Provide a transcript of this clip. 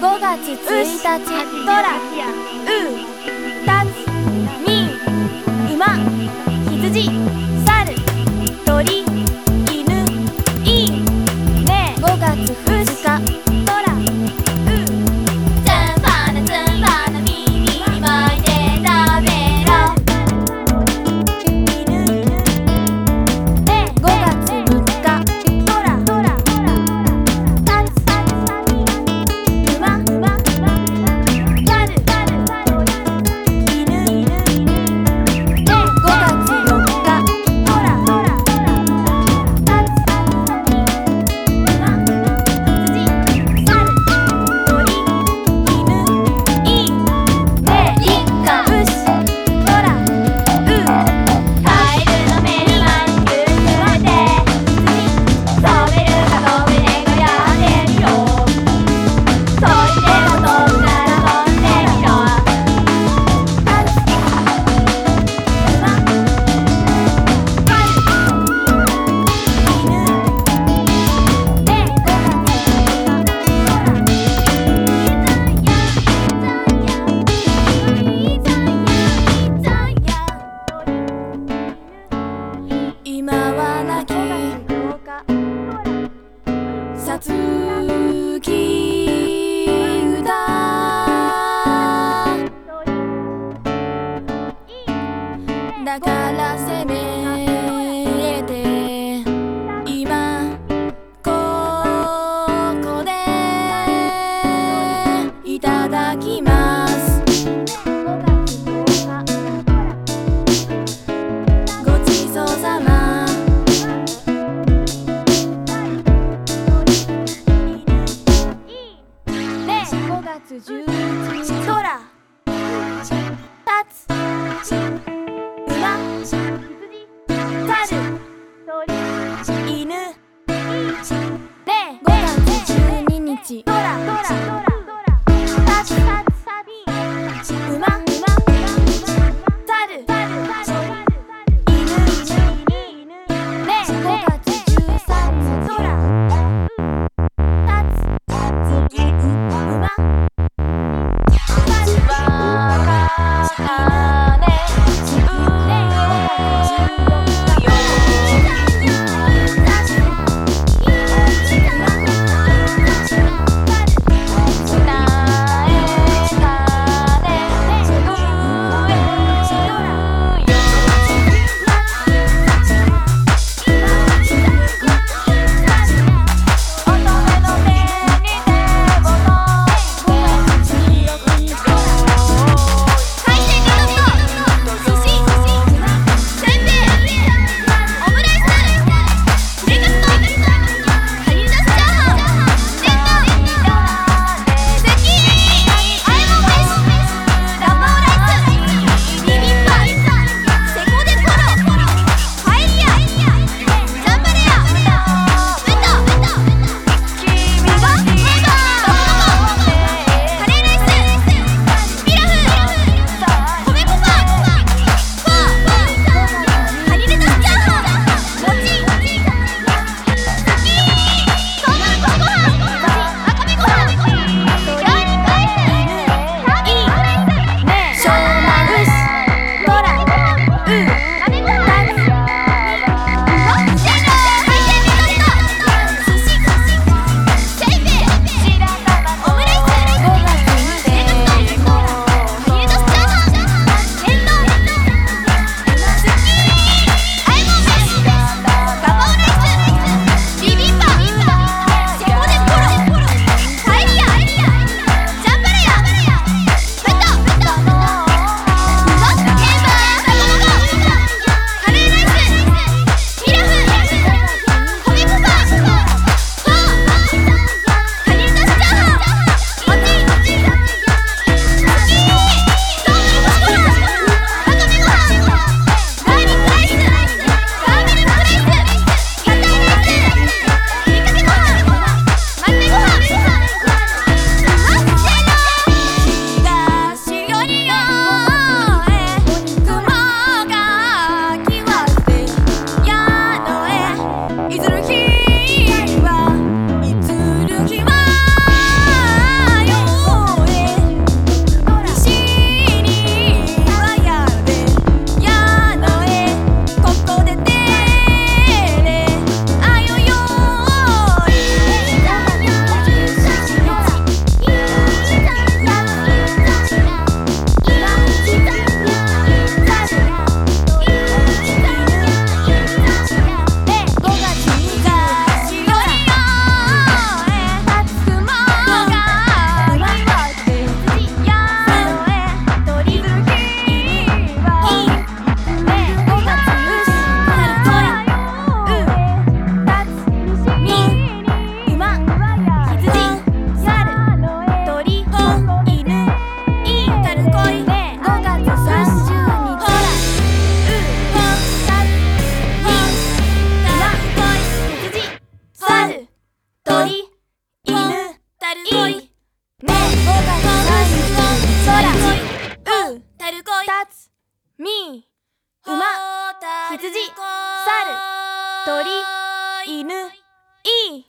5月1日。ラう月歌。だからせめて 있지. 馬羊猿鳥犬いい。